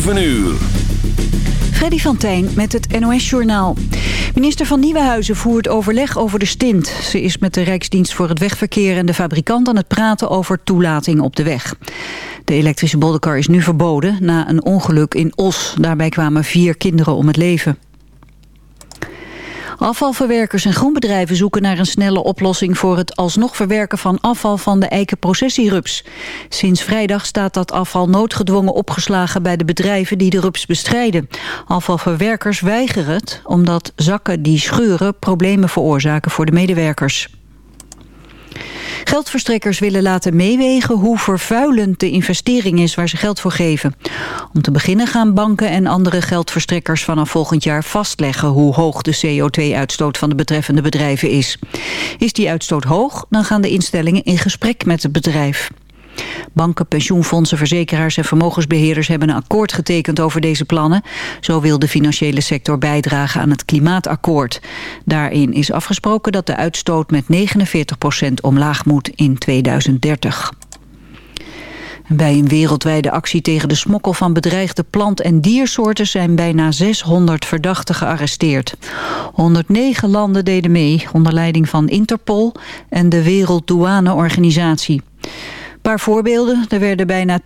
7 uur. Freddy van Tijn met het NOS-journaal. Minister van Nieuwenhuizen voert overleg over de stint. Ze is met de Rijksdienst voor het Wegverkeer en de fabrikant aan het praten over toelating op de weg. De elektrische bolderkar is nu verboden na een ongeluk in Os. Daarbij kwamen vier kinderen om het leven. Afvalverwerkers en groenbedrijven zoeken naar een snelle oplossing voor het alsnog verwerken van afval van de eikenprocessierups. Sinds vrijdag staat dat afval noodgedwongen opgeslagen bij de bedrijven die de rups bestrijden. Afvalverwerkers weigeren het omdat zakken die scheuren problemen veroorzaken voor de medewerkers. Geldverstrekkers willen laten meewegen hoe vervuilend de investering is waar ze geld voor geven. Om te beginnen gaan banken en andere geldverstrekkers vanaf volgend jaar vastleggen hoe hoog de CO2-uitstoot van de betreffende bedrijven is. Is die uitstoot hoog, dan gaan de instellingen in gesprek met het bedrijf. Banken, pensioenfondsen, verzekeraars en vermogensbeheerders hebben een akkoord getekend over deze plannen. Zo wil de financiële sector bijdragen aan het klimaatakkoord. Daarin is afgesproken dat de uitstoot met 49% omlaag moet in 2030. Bij een wereldwijde actie tegen de smokkel van bedreigde plant- en diersoorten zijn bijna 600 verdachten gearresteerd. 109 landen deden mee, onder leiding van Interpol en de Werelddouaneorganisatie paar voorbeelden. Er werden bijna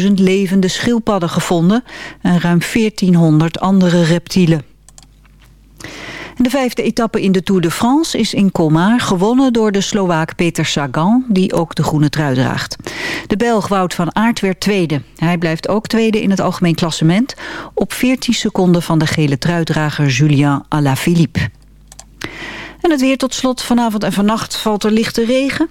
10.000 levende schildpadden gevonden... en ruim 1400 andere reptielen. De vijfde etappe in de Tour de France is in Colmar gewonnen door de Slovaak Peter Sagan, die ook de groene trui draagt. De Belg Wout van Aert werd tweede. Hij blijft ook tweede in het algemeen klassement, op 14 seconden van de gele truidrager Julien Alaphilippe. En het weer tot slot. Vanavond en vannacht valt er lichte regen.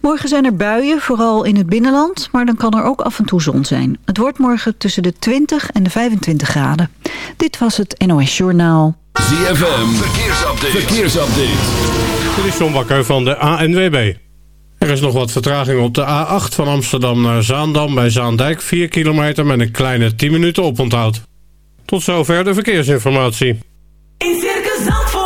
Morgen zijn er buien, vooral in het binnenland. Maar dan kan er ook af en toe zon zijn. Het wordt morgen tussen de 20 en de 25 graden. Dit was het NOS Journaal. ZFM, verkeersupdate. verkeersupdate. Dit is John Bakker van de ANWB. Er is nog wat vertraging op de A8 van Amsterdam naar Zaandam bij Zaandijk. 4 kilometer met een kleine 10 minuten oponthoud. Tot zover de verkeersinformatie. In Circus Zandvoort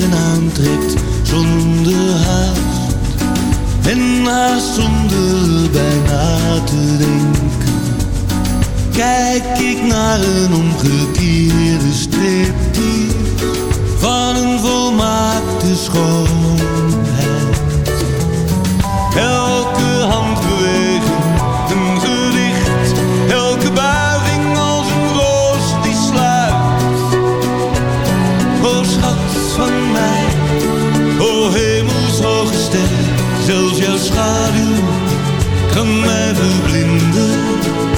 aantrekt zonder haast. En haast zonder bijna te denken. Kijk ik naar een omgekeerde striptease van een volmaakte schoon. zelfs jouw schaduw kan mij verblinden.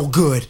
No good.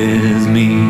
with me.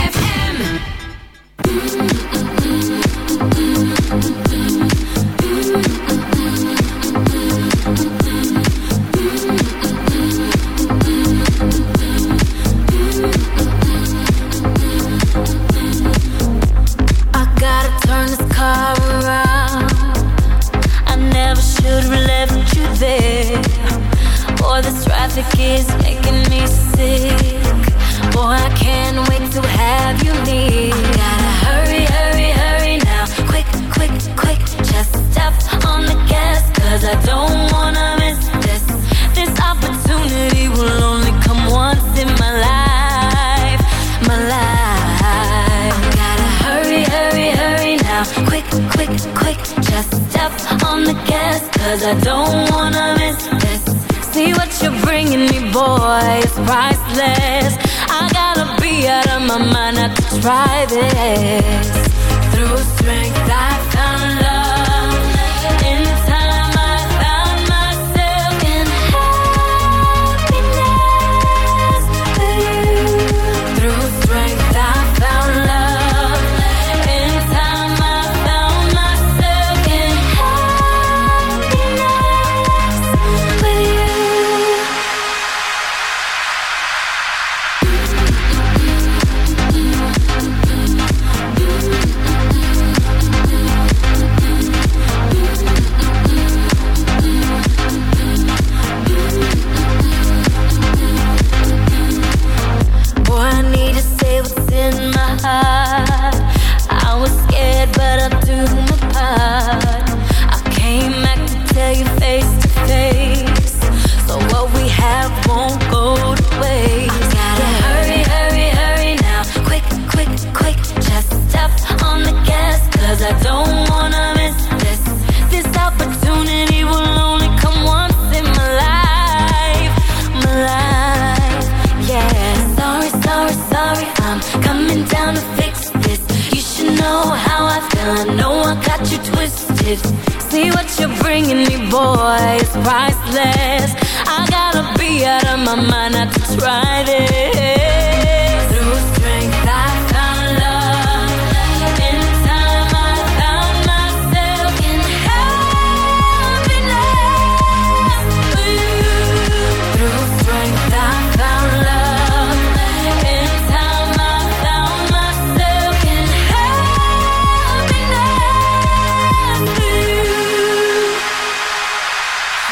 private through strength I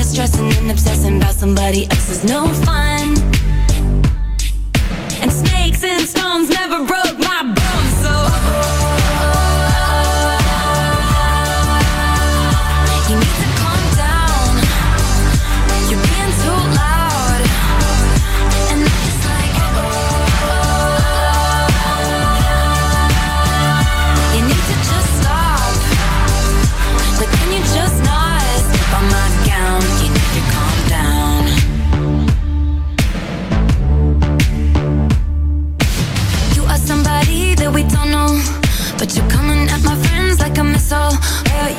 That stressing and obsessing about somebody else is no fun. And snakes and stones never broke my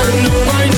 I know I know.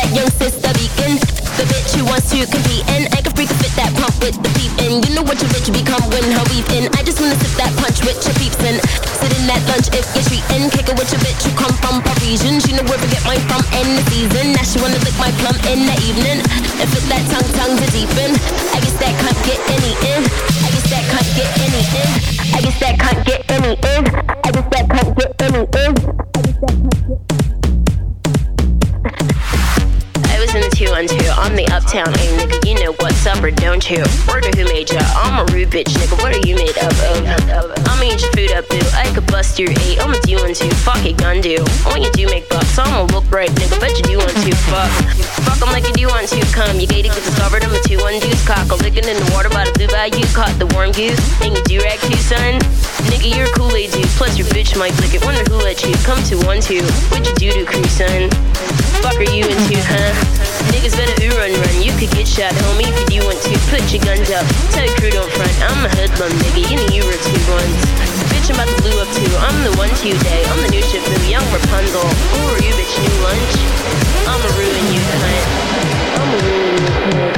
that your sister. break, nigga. Bet you do want to fuck. Fuck, I'm like you do want to come. You gated, get discovered, I'm a two one deuce cock. I'm licking in the water by the Dubai, you caught the warm goose. And you do rag too, son. Nigga, you're a Kool Aid dude. Plus your bitch might lick it. Wonder who let you come to one two. What you do to crew, son? Fuck are you into, huh? Niggas better ooh run run. You could get shot, homie, if you do want to. Put your guns up. Tell your crew don't front. I'm a hoodlum, nigga. You know you were two ones. I'm about to blue up too. I'm the one Tuesday. I'm the new ship new young Rapunzel. Who are you bitch new lunch? I'ma ruin you cunt. I'ma ruin you cunt.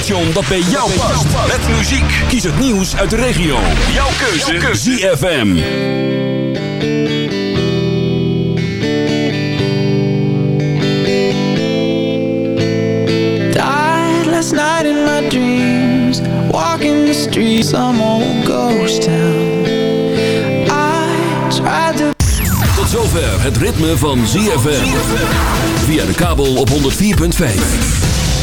radiostation dat bij jou past. Met muziek. Kies het nieuws uit de regio. Jouw keuze. ZFM. Died last night in my dreams. Walking the streets, some old ghost town. I tried to. Tot zover het ritme van ZFM. Via de kabel op 104.5.